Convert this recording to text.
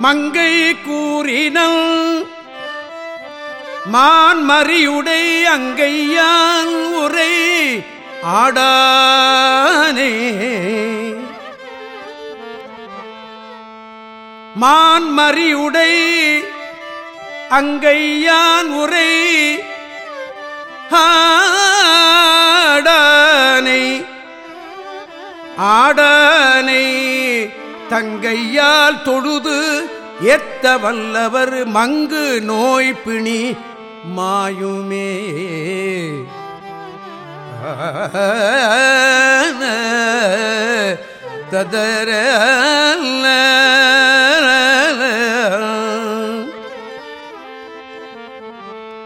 மங்கை கூறினல் மான்மறியுடை அங்கையான் உரை ஆடானே. மான்மறியுடை அங்கையான் உரை ஆடானை. ஆடானை தங்கையால் தொழுது ஏத்த வல்லவர் மங்கு நோய் பிணி மாயுமே. ததர